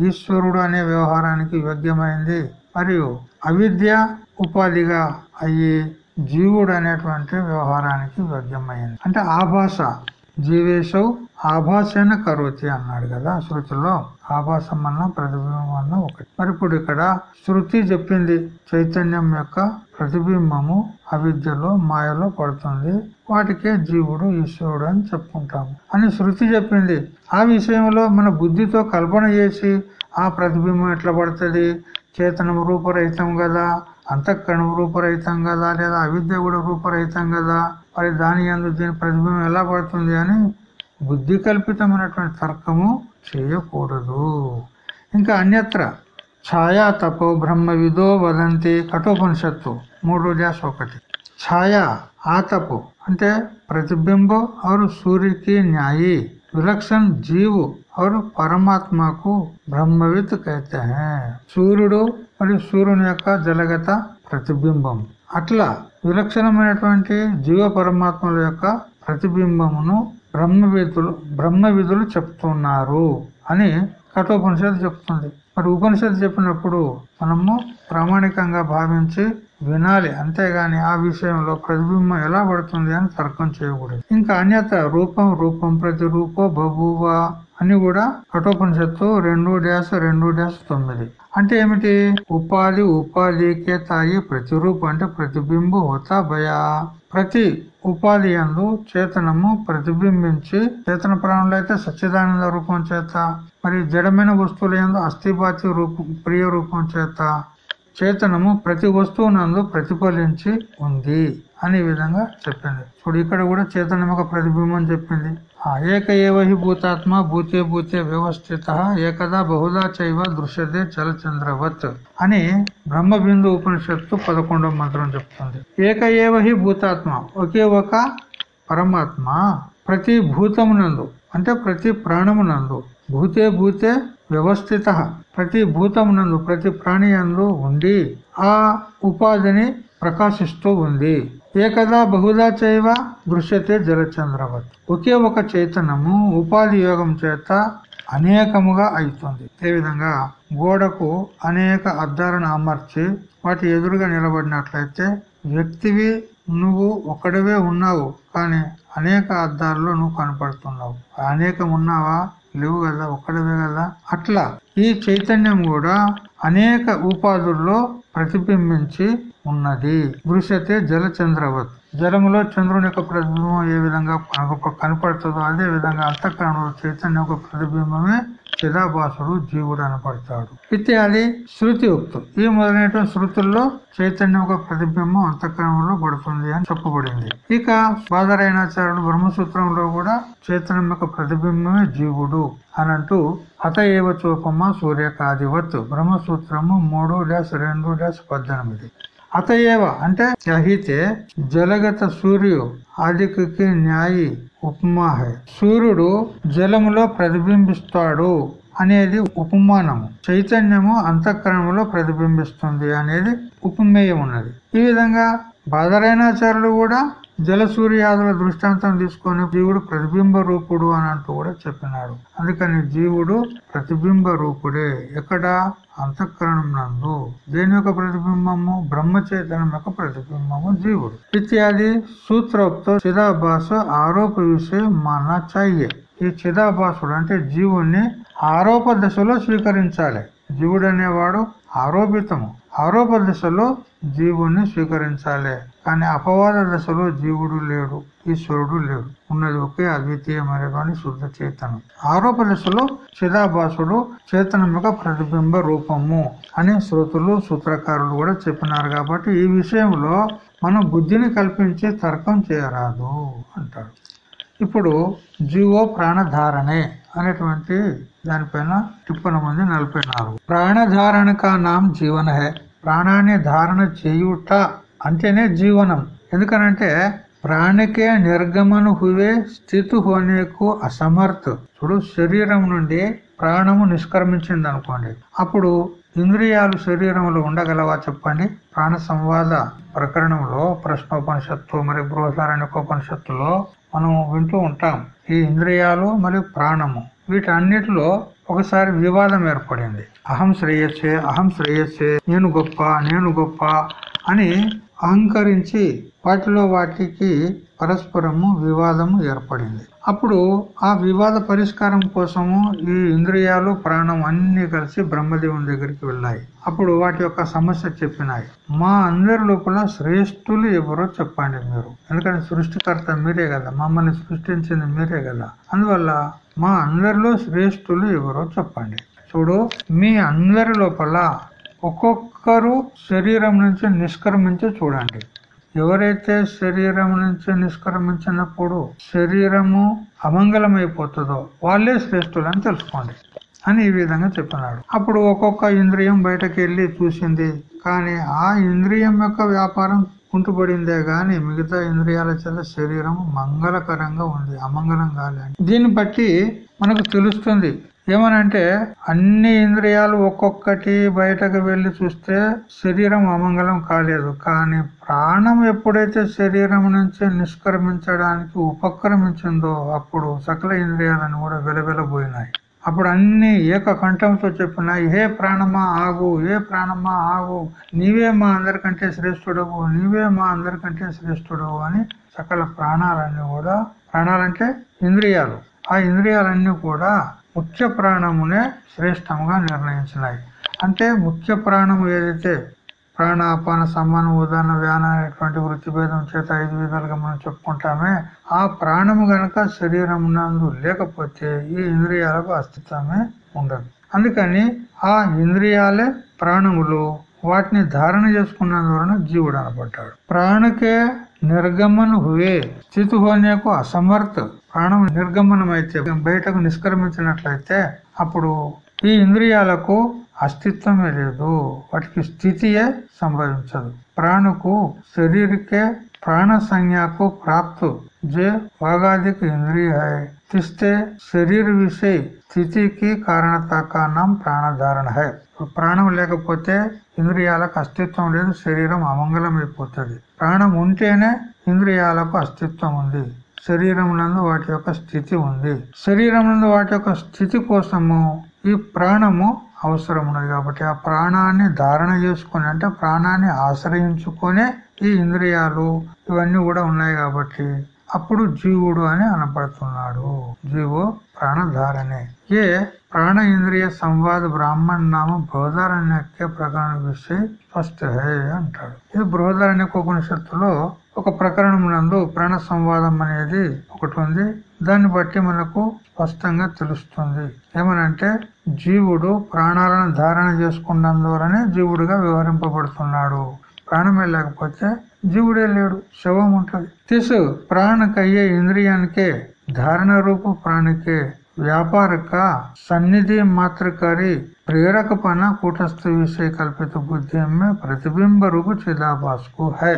ఈశ్వరుడు అనే వ్యవహారానికి యోగ్యమైంది. మరియు అవిద్య ఉపాధిగా అయ్యి జీవుడు అనేటువంటి వ్యవహారానికి యోగ్యమైంది. అంటే ఆభాష జీవేశవు ఆభాసేన కరోతి అన్నాడు కదా శృతిలో. ఆభాసం అన్న ప్రతిబింబం అన్న ఒకటి. మరి ఇప్పుడు ఇక్కడ శృతి చెప్పింది చైతన్యం యొక్క ప్రతిబింబము అవిద్యలో మాయలో పడుతుంది. వాటికే జీవుడు ఈశ్వరుడు అని చెప్పుకుంటాము అని శృతి చెప్పింది. ఆ విషయంలో మన బుద్ధితో కల్పన చేసి ఆ ప్రతిబింబం ఎట్లా పడుతుంది? చేతనం రూపరహితం కదా అంతఃకరణం రూపరహితం కదా లేదా అవిద్య కూడా రూపరహితం కదా? మరి దాని ఎందు దీని ప్రతిబింబం ఎలా పడుతుంది అని బుద్ధి కల్పితమైనటువంటి తర్కము చేయకూడదు. ఇంకా అన్యత్ర ఛాయా తపో బ్రహ్మ విదో వదంతి కఠోపనిషత్తు మూడో డ్యాస్ ఒకటి. ఛాయా ఆ తపు అంటే ప్రతిబింబం అవరు సూర్యుకి న్యాయి విలక్షణ జీవు అవరు పరమాత్మకు బ్రహ్మవిత్ కైతే సూర్యుడు మరియు సూర్యుని యొక్క జలగత ప్రతిబింబం. అట్లా విలక్షణమైనటువంటి జీవ పరమాత్మల యొక్క ప్రతిబింబమును బ్రహ్మవిధులు బ్రహ్మవిధులు చెప్తున్నారు అని కఠోపనిషత్తు చెప్తుంది. మరి ఉపనిషత్తు చెప్పినప్పుడు మనము ప్రామాణికంగా భావించి వినాలి. అంతేగాని ఆ విషయంలో ప్రతిబింబం ఎలా పడుతుంది అని తర్కం చేయకూడదు. ఇంకా అన్యత రూపం రూపం ప్రతి రూపో బభువ అని కూడా కఠోపనిషత్తు రెండు డ్యాస్ రెండు డ్యాస్ తొమ్మిది. అంటే ఏమిటి? ఉపాధి ఉపాధికే తాయి ప్రతిరూపం అంటే ప్రతిబింబు హోత భయా. ప్రతి ఉపాధి అందు చేతనము ప్రతిబింబించి చేతన ప్రాణులు అయితే సచ్చిదానంద రూపం చేత. మరి జడమైన వస్తువుల ఎందు అస్థిపాతి రూపం ప్రియ రూపం చేత. చేతనము ప్రతి వస్తువునందు ప్రతిఫలించి ఉంది అనే విధంగా చెప్పింది. చూడు ఇక్కడ కూడా చేతనం యొక్క ప్రతిబింబం చెప్పింది. ఆ ఏక ఏవహి భూతాత్మ భూతే భూతే వ్యవస్థిత ఏకదా బహుదా చైవ దృశ్యతే చలచంద్రవత్ అని బ్రహ్మబిందు ఉపనిషత్తు పదకొండవ మంత్రం చెప్తుంది. ఏక ఏవహి భూతాత్మ ఒకే ఒక పరమాత్మ ప్రతి భూతమునందు అంటే ప్రతి ప్రాణమునందు భూతే భూతే వ్యవస్థిత ప్రతి భూతమునందు ప్రతి ప్రాణియందు ఉండి ఆ ఉపాధిని ప్రకాశిస్తూ ఉంది. ఏకదా బహుదా చైవ దృశ్యతే జలచంద్రవత్. ఒకే ఒక చైతన్యము ఉపాధి యోగం చేత అనేకముగా అవుతుంది ఏ విధంగా? గోడకు అనేక అద్దాలను అమర్చి వాటి ఎదురుగా నిలబడినట్లయితే వ్యక్తివి నువ్వు ఒక్కడవే ఉన్నావు. కానీ అనేక అద్దాల్లో నువ్వు కనపడుతున్నావు. అనేకం ఉన్నావా లేవు కదా కదా అట్లా. ఈ చైతన్యం కూడా అనేక ఉపాధుల్లో ప్రతిబింబించి ఉన్నది. దృశ్యతే జలచంద్రవత్. జలములో చంద్రుని యొక్క ప్రతిబింబం ఏ విధంగా మనకు కనపడుతుందో అదే విధంగా అంతఃకరణలో చైతన్యం యొక్క ప్రతిబింబమే చిదాభాసుడు జీవుడు అనపడతాడు. ఇత్యాది శృతి ఉక్తం ఈ మొదలైనటువంటి శృతుల్లో చైతన్యం యొక్క ప్రతిబింబం అంతఃకరణంలో పడుతుంది అని చెప్పబడింది. ఇక బాధరైనాచార్యుడు బ్రహ్మసూత్రంలో కూడా చైతన్యం యొక్క ప్రతిబింబమే జీవుడు అనంటూ అత ఏవ చూపమ్మ సూర్యకాదివత్ బ్రహ్మసూత్రము మూడు డాష్ రెండు డాష్ పద్దెనిమిది. అతయేవ అంటే చహితే జలగత సూర్యు ఆదికి న్యాయి ఉపమా హై. సూర్యుడు జలములో ప్రతిబింబిస్తాడు అనేది ఉపమానము చైతన్యము అంతఃకరణములో ప్రతిబింబిస్తుంది అనేది ఉపమేయం ఉన్నది ఈ విధంగా బాదరైనాచార్యులు కూడా జల సూర్యాదుల దృష్టాంతం తీసుకొని జీవుడు ప్రతిబింబ రూపుడు అని అంటూ కూడా చెప్పినాడు. అందుకని జీవుడు ప్రతిబింబ రూపుడే. ఎక్కడ? అంతఃకరణం నందు. దేని యొక్క ప్రతిబింబము? బ్రహ్మ చైతన్యం యొక్క ప్రతిబింబము జీవుడు. ఇత్యాది సూత్రోక్త చిదాభాస ఆరోప విషయం మన చాయ్యే ఈ చిదాభాసుడు అంటే జీవుణ్ణి ఆరోప దశలో స్వీకరించాలి. జీవుడు అనేవాడు ఆరోపితము. ఆరోప దశలో జీవుణ్ణి స్వీకరించాలి. కానీ అపవాద దశలో జీవుడు లేడు ఈశ్వరుడు లేడు. ఉన్నది ఒకే అద్వితీయమైనటువంటి శుద్ధ చేతనం. ఆరోప దశలో చిదాభాసుడు చేతనం యొక్క ప్రతిబింబ రూపము అని శ్రోతులు సూత్రకారులు కూడా చెప్పినారు కాబట్టి ఈ విషయంలో మనం బుద్ధిని కల్పించి తర్కం చేయరాదు అంటాడు ఇప్పుడు జీవో ప్రాణధారణే అనేటువంటి దానిపైన టిప్పన మంది నలభై నాలుగు. ప్రాణధారణ కా నాం జీవన హే ప్రాణాన్ని ధారణ చేయుట అంటేనే జీవనం. ఎందుకనంటే ప్రాణికే నిర్గమను హువే స్థితి హోనేకు అసమర్థ్. ఇప్పుడు శరీరం నుండి ప్రాణము నిష్క్రమించింది అనుకోండి అప్పుడు ఇంద్రియాలు శరీరంలో ఉండగలవా చెప్పండి? ప్రాణ సంవాద ప్రకరణంలో ప్రశ్నోపనిషత్తు మరియు బృహదారణ్యోపనిషత్తులో మనం వింటూ ఉంటాం. ఈ ఇంద్రియాలు మరియు ప్రాణము వీటన్నిటిలో ఒకసారి వివాదం ఏర్పడింది. అహం శ్రేయస్సే అహం శ్రేయస్సే నేను గొప్ప నేను గొప్ప అని అహంకరించి వాటిలో వాటికి పరస్పరము వివాదము ఏర్పడింది. అప్పుడు ఆ వివాద పరిష్కారం కోసము ఈ ఇంద్రియాలు ప్రాణం అన్ని కలిసి బ్రహ్మదేవుని దగ్గరికి వెళ్ళాయి. అప్పుడు వాటి యొక్క సమస్య చెప్పినాయి. మా అందరి లోపల శ్రేష్ఠులు ఎవరో చెప్పండి మీరు. ఎందుకంటే సృష్టికర్త మీరే కదా మమ్మల్ని సృష్టించింది మీరే కదా. అందువల్ల మా అందరిలో శ్రేష్ఠులు ఎవరో చెప్పండి. చూడు మీ అందరి లోపల ఒక్కొక్కరు శరీరం నుంచి నిష్క్రమించి చూడండి. ఎవరైతే శరీరం నుంచి నిష్క్రమించినప్పుడు శరీరము అమంగళమైపోతుందో వాళ్ళే శ్రేష్ఠులు అని తెలుసుకోండి అని ఈ విధంగా చెప్పినాడు. అప్పుడు ఒక్కొక్క ఇంద్రియం బయటకు వెళ్ళి చూసింది. కానీ ఆ ఇంద్రియం యొక్క వ్యాపారం కుంటుపడిందే గాని మిగతా ఇంద్రియాల చేత శరీరం మంగళకరంగా ఉంది అమంగళం కాలే దీన్ని బట్టి మనకు తెలుస్తుంది ఏమనంటే అన్ని ఇంద్రియాలు ఒక్కొక్కటి బయటకు వెళ్ళి చూస్తే శరీరం అమంగళం కాలేదు. కానీ ప్రాణం ఎప్పుడైతే శరీరం నుంచి నిష్క్రమించడానికి ఉపక్రమించిందో అప్పుడు సకల ఇంద్రియాలను కూడా వెలవెలబోయినాయి. అప్పుడు అన్ని ఏక కంఠంతో చెప్పిన హే ప్రాణమా ఆగు ఏ ప్రాణమా ఆగు నీవే మా అందరికంటే శ్రేష్ఠుడవు నీవే మా అందరికంటే శ్రేష్ఠుడవు అని సకల ప్రాణాలన్నీ కూడా ప్రాణాలంటే ఇంద్రియాలు. ఆ ఇంద్రియాలన్నీ కూడా ముఖ్య ప్రాణమునే శ్రేష్టముగా నిర్ణయించినాయి. అంటే ముఖ్య ప్రాణము ఏదైతే ప్రాణాపాన సమాన ఉదాహరణ వ్యాన అనేటువంటి వృత్తి భేదం చేత ఐదు విధాలుగా మనం చెప్పుకుంటామే ఆ ప్రాణము గనక శరీరం నందు లేకపోతే ఈ ఇంద్రియాలకు అస్తిత్వమే ఉండదు. అందుకని ఆ ఇంద్రియాలే ప్రాణములు వాటిని ధారణ చేసుకున్నందువలన జీవుడు అనబడ్డాడు. ప్రాణకే నిర్గమన్ హువే. స్థితి హోనేకు అసమర్థ ప్రాణం నిర్గమనమైతే బయటకు నిష్క్రమించినట్లయితే అప్పుడు ఈ ఇంద్రియాలకు అస్తిత్వమే లేదు. వాటికి స్థితియే సంభవించదు. ప్రాణుకు శరీరకే ప్రాణ సంజ్ఞకు ప్రాప్తు. జే వాగాదికి ఇంద్రియ तिसते శరీర విషయ స్థితికి కారణత నాం ప్రాణధారణ హై ప్రాణం లేకపోతే ఇంద్రియాలకు అస్తిత్వం లేదు శరీరం అమంగళం అయిపోతుంది ప్రాణం ఉంటేనే ఇంద్రియాలకు అస్తిత్వం ఉంది శరీరం నందు వాటి యొక్క స్థితి ఉంది శరీరం నందు వాటి యొక్క స్థితి కోసము ఈ ప్రాణము అవసరం ఉన్నది కాబట్టి ఆ ప్రాణాన్ని ధారణ చేసుకుని అంటే ప్రాణాన్ని ఆశ్రయించుకునే ఈ ఇంద్రియాలు ఇవన్నీ కూడా ఉన్నాయి కాబట్టి అప్పుడు జీవుడు అని అనపడుతున్నాడు. జీవో ప్రాణధారణే. ఏ ప్రాణ ఇంద్రియ సంవాద బ్రాహ్మణ నామ బృహదారణ్యక్య ప్రకరణ విషయ స్పష్ట హే అంటాడు. ఇది బృహదారణ్య ఉపనిషత్తులో ఒక ప్రకరణం నందు ప్రాణ సంవాదం అనేది ఒకటి ఉంది. దాన్ని బట్టి మనకు స్పష్టంగా తెలుస్తుంది. ఏమనంటే జీవుడు ప్రాణాలను ధారణ చేసుకున్నందువలనే జీవుడుగా వ్యవహరింపబడుతున్నాడు. ప్రాణమే లేకపోతే జీవుడే లేడు శవం ఉంటుంది. తీసు ప్రాణకయ్యే ఇంద్రియానికే ధారణ రూపు ప్రాణికే వ్యాపారక సన్నిధి మాత్రకారి ప్రేరకపన కూటస్థ విషయ కల్పిత బుద్ధి ప్రతిబింబ రూపు చిదాభాసుకు హై.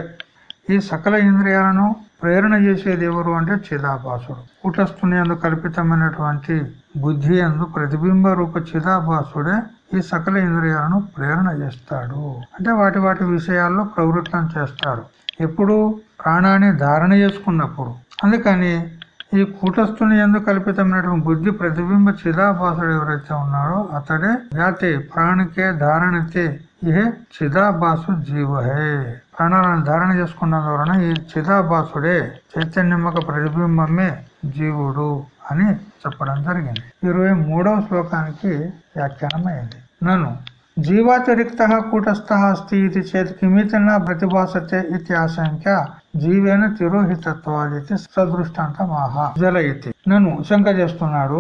ఈ సకల ఇంద్రియాలను ప్రేరణ చేసేది ఎవరు అంటే చిదాభాసుడు. కూటస్థుని అందు కల్పితమైనటువంటి బుద్ధి అందు ప్రతిబింబ రూప చిదాభాసుడే ఈ సకల ఇంద్రియాలను ప్రేరణ చేస్తాడు. అంటే వాటి వాటి విషయాల్లో ప్రవృత్తం చేస్తాడు. ఎప్పుడు ప్రాణాన్ని ధారణ చేసుకున్నప్పుడు. అందుకని ఈ కూటస్థుని ఎందుకు కల్పితమైనటువంటి బుద్ధి ప్రతిబింబ చిదాభాసుడు ఎవరైతే ఉన్నాడో అతడే జాతి ప్రాణికే ధారణతే. ఇహే చిదాభాసు జీవహే. ప్రాణాలను ధారణ చేసుకున్న వలన ఈ చిదాభాసుడే చైతన్యమక ప్రతిబింబమే జీవుడు అని చెప్పడం జరిగింది. ఇరవై మూడవ శ్లోకానికి వ్యాఖ్యానమైంది. నన్ను జీవాతిరిక్త కూటస్థ అస్తి ఇది చేతి కిమితన ప్రతిభాసతే ఇది ఆశంక జీవేన తిరోహితత్వాది సదృష్టాంత మహా ఇది నన్ను శంక చేస్తున్నాడు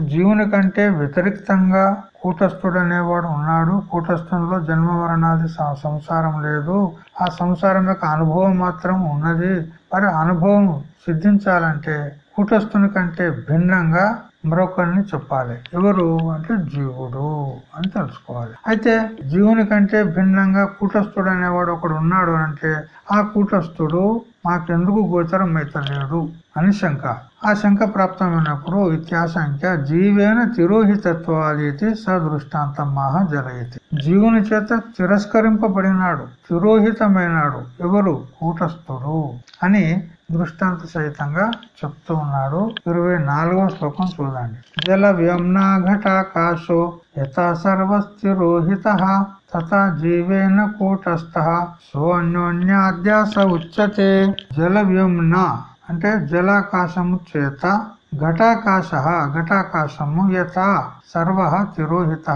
జీవుని కంటే వ్యతిరిక్తంగా కూటస్థుడు అనేవాడు ఉన్నాడు. కూటస్థునిలో జన్మ మరణాది సంసారం లేదు. ఆ సంసారం యొక్క అనుభవం మాత్రం ఉన్నది. మరి అనుభవం సిద్ధించాలంటే కూటస్థుని కంటే భిన్నంగా మరొకరిని చెప్పాలి. ఎవరు అంటే జీవుడు అని తెలుసుకోవాలి. అయితే జీవుని కంటే భిన్నంగా కూటస్థుడు అనేవాడు ఒకడు ఉన్నాడు అంటే ఆ కూటస్థుడు మాకెందుకు గోచరం అయితలేడు అని శంక. ఆ శంక ప్రాప్తమైనప్పుడు ఇత్యాశంఖ్య జీవేన తిరోహితత్వాదీతి సదృష్టాంతం మహా జరగతి జీవుని చేత తిరస్కరింపబడినాడు తిరోహితమైనాడు ఎవరు? కూటస్థుడు అని దృష్టాంత సహితంగా చెప్తూ ఉన్నాడు ఇరవై నాలుగవ శ్లోకం చూడండి. జల వ్యోమ్నా ఘటాకాశో యథా సర్వస్థిరోహిత తథా జీవేన కూటస్థ సోన్యోన్యాధ్యాస ఉచ్యతే. జల వ్యోమ్న అంటే జలాకాశము చేత ఘటాకాశ ఘటాకాశము యథ సర్వ తిరోహిత.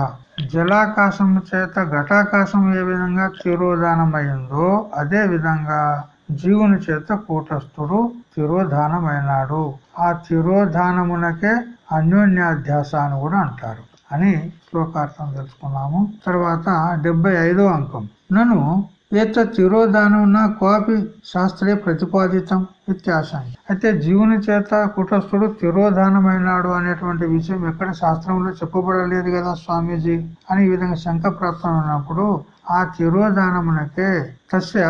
జలాకాశము చేత ఘటాకాశం ఏ విధంగా తిరోధానమైందో అదే విధంగా జీవుని చేత కూటస్థుడు తిరోధానమైనాడు. ఆ తిరోధానమునకే అన్యోన్యాధ్యాస అని కూడా అంటారు అని శ్లోకార్థం తెలుసుకున్నాము. తర్వాత డెబ్బై ఐదో అంకం. నన్ను ఏత తిరోధానం కోపి శాస్త్రే ప్రతిపాదితం ఇత్యాశంక అయితే జీవుని చేత కుటస్థుడు తిరోధానమైనాడు అనేటువంటి విషయం ఎక్కడ శాస్త్రంలో చెప్పబడలేదు కదా స్వామీజీ? అని ఈ విధంగా శంక ప్రాప్తమైనప్పుడు ఆ తిరోధానమునకే తస్య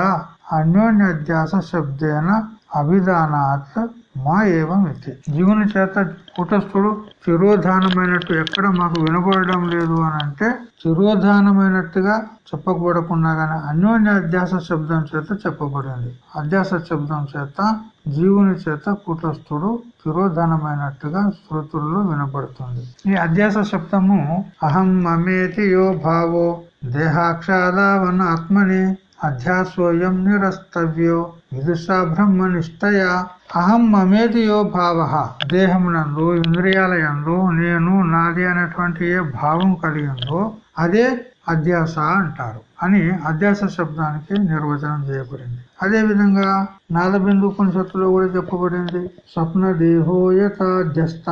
అన్యోన్యధ్యాస శబ్దేన అభిధానాత్ మా ఏవం వ్యక్తి. జీవుని చేత కుటస్థుడు తిరోధానమైనట్టు ఎక్కడ మాకు వినబడడం లేదు అని అంటే తిరోధానమైనట్టుగా చెప్పకూడకుండా గానీ అన్యోన్య అధ్యాస శబ్దం చేత చెప్పబడింది. అధ్యాస శబ్దం చేత జీవుని చేత కుటస్థుడు తిరోధానమైనట్టుగా శృతుల్లో వినబడుతుంది ఈ అధ్యాస శబ్దము అహం మమేతి యో భావో దేహాక్షాదావన ఆత్మని అధ్యాసోయం నిరస్తవ్యో విదుషా బ్రహ్మ నిష్టయ. అహం మమేది యో భావ. దేహమునందు ఇంద్రియాలయందు నేను నాది అనేటువంటి ఏ భావం కలిగిందో అదే అధ్యాస అంటారు అని అధ్యాస శబ్దానికి నిర్వచనం చేయబడింది. అదే విధంగా నాదబిందు ఉపనిషత్తులో కూడా చెప్పబడింది. స్వప్న దేహోయథాధ్యస్థ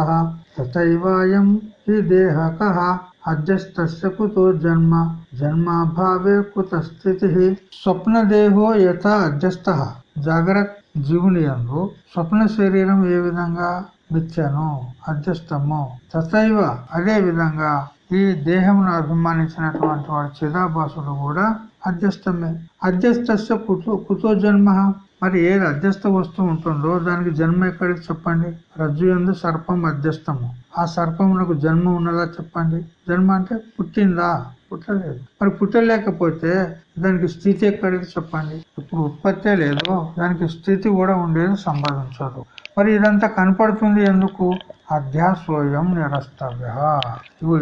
తథైవాయం ఈ దేహక. అధ్యస్థస్య కుతో జన్మ. జన్మాభావే కుత స్థితి స్వప్న దేహో యథ అధ్యస్థ. జాగ్రత్త జీవుని యందు స్వప్న శరీరం ఏ విధంగా మిథ్యను అధ్యస్థము తథైవ అదే విధంగా ఈ దేహమును అభిమానించినటువంటి వాడు చిదాభాసుడు కూడా అధ్యస్థమే అధ్యస్థ కుతో కుతో జన్మ. మరి ఏది అధ్యస్థ వస్తువు ఉంటుందో దానికి జన్మ ఎక్కడికి చెప్పండి? రజ్జు ఎందు సర్పం అధ్యస్థము ఆ సర్పమునకు జన్మ ఉన్నదా చెప్పండి? జన్మ అంటే పుట్టిందా? పుట్టలేదు. మరి పుట్టలేకపోతే దానికి స్థితి ఎక్కడికి చెప్పండి? ఇప్పుడు ఉత్పత్తే లేదు దానికి స్థితి కూడా ఉండేది సంభవించదు మరి ఇదంతా కనపడుతుంది ఎందుకు? అధ్యాసోయం నిరస్తవ్య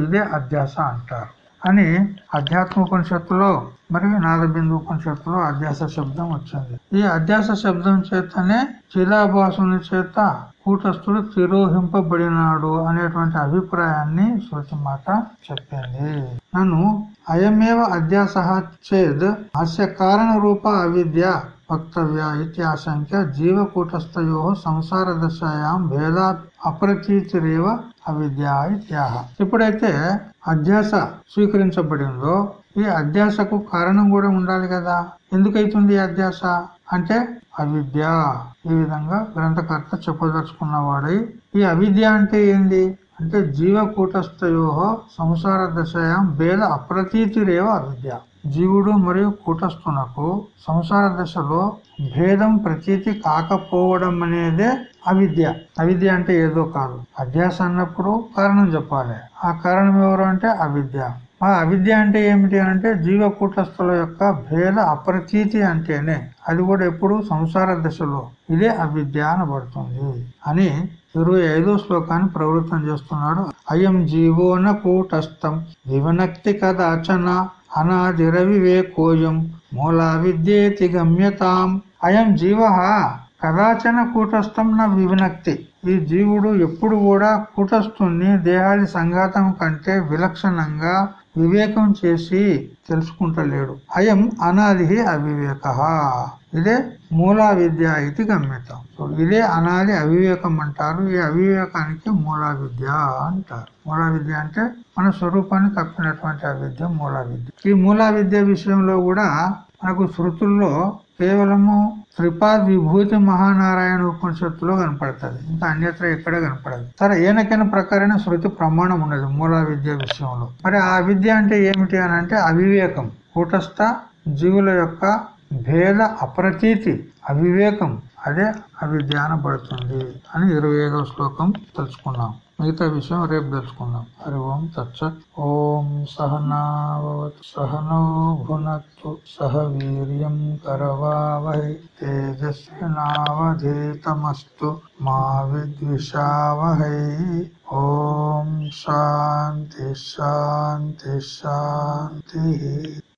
ఇదే అధ్యాస అంటారు. అని అధ్యాత్మ ఉపనిషత్తులో మరియు నాదబిందు ఉపనిషత్తులో అధ్యాస శబ్దం వచ్చింది. ఈ అధ్యాస శబ్దం చేతనే చిదాభాసుని చేత కూటస్థుడు తిరోహింపబడినాడు అనేటువంటి అభిప్రాయాన్ని శృతి మాట చెప్పింది. నన్ను అయమేవ అధ్యాస చేద్ అస్య కారణ రూప అవిద్య వక్తవ్య ఇత్యాశంక్య జీవకూటస్థయో సంసార దశాయాం భేద అప్రతీతిరేవ అవిద్య ఇత్యాహ. ఎప్పుడైతే అధ్యాస స్వీకరించబడిందో ఈ అధ్యాసకు కారణం కూడా ఉండాలి కదా. ఎందుకైతుంది అధ్యాస? అంటే అవిద్య. ఈ విధంగా గ్రంథకర్త చెప్పదలుచుకున్నవాడై ఈ అవిద్య అంటే ఏంది? అంటే జీవకూటస్థయో సంసార దశయాం భేద అప్రతీతిరేవ అవిద్య. జీవుడు మరియు కూటస్థునకు సంసార దశలో భేదం ప్రతీతి కాకపోవడం అనేదే అవిద్య. అవిద్య అంటే ఏదో కాదు. అధ్యాస అన్నప్పుడు కారణం చెప్పాలి. ఆ కారణం ఎవరు అంటే అవిద్య. ఆ అవిద్య అంటే ఏమిటి అంటే జీవ కూటస్థుల యొక్క భేద అప్రతీతి అంటేనే అది కూడా ఎప్పుడు సంసార దశలో ఇదే అవిద్య అనబడుతుంది అని ఇరవై ఐదో శ్లోకాన్ని ప్రవృత్తం చేస్తున్నాడు. అయం జీవోన కూటస్థం. వివనక్తి కదాచన అనాదిరవివేకోయం మూలా విద్యేతి గమ్యతాం. అయం జీవ. కదాచన కూటస్థం నా వివినక్తి. ఈ జీవుడు ఎప్పుడు కూడా కూటస్థుణ్ణి దేహాది సంఘాతం కంటే విలక్షణంగా వివేకం చేసి తెలుసుకుంటలేడు. అయం అనాది అవివేక. ఇదే మూలా విద్య ఇది గమ్యతం. సో ఇదే అనాది అవివేకం అంటారు. ఈ అవివేకానికి మూలా విద్య అంటారు. మూలా విద్య అంటే మన స్వరూపాన్ని కప్పినటువంటి అవిద్య మూలా విద్య. ఈ మూలా విద్య విషయంలో కూడా మనకు శృతుల్లో కేవలము త్రిపాద్ విభూతి మహానారాయణ ఉపనిషత్తులో కనపడుతుంది. ఇంకా అన్యత్ర ఎక్కడ కనపడదు. సరే ఏనకైనా ప్రకారమైన శృతి ప్రమాణం ఉన్నది మూల విద్య విషయంలో. మరి ఆ విద్య అంటే ఏమిటి అని అంటే అవివేకం కూటస్థ జీవుల యొక్క భేద అప్రతీతి అవివేకం అదే అవిద్య అనబడుతుంది అని ఇరవై ఐదవ శ్లోకం తెలుసుకున్నాం. మిగతా విషయం రేపు తెలుసుకుందాం. హరి ఓం తచ్చత్ ఓం సహనావతు సహనో భునత్తు సహ వీర్యం కరవావహి తేజస్వినావధీతమస్తు మా విద్విషావహై. ఓం శాంతి శాంతి శాంతి.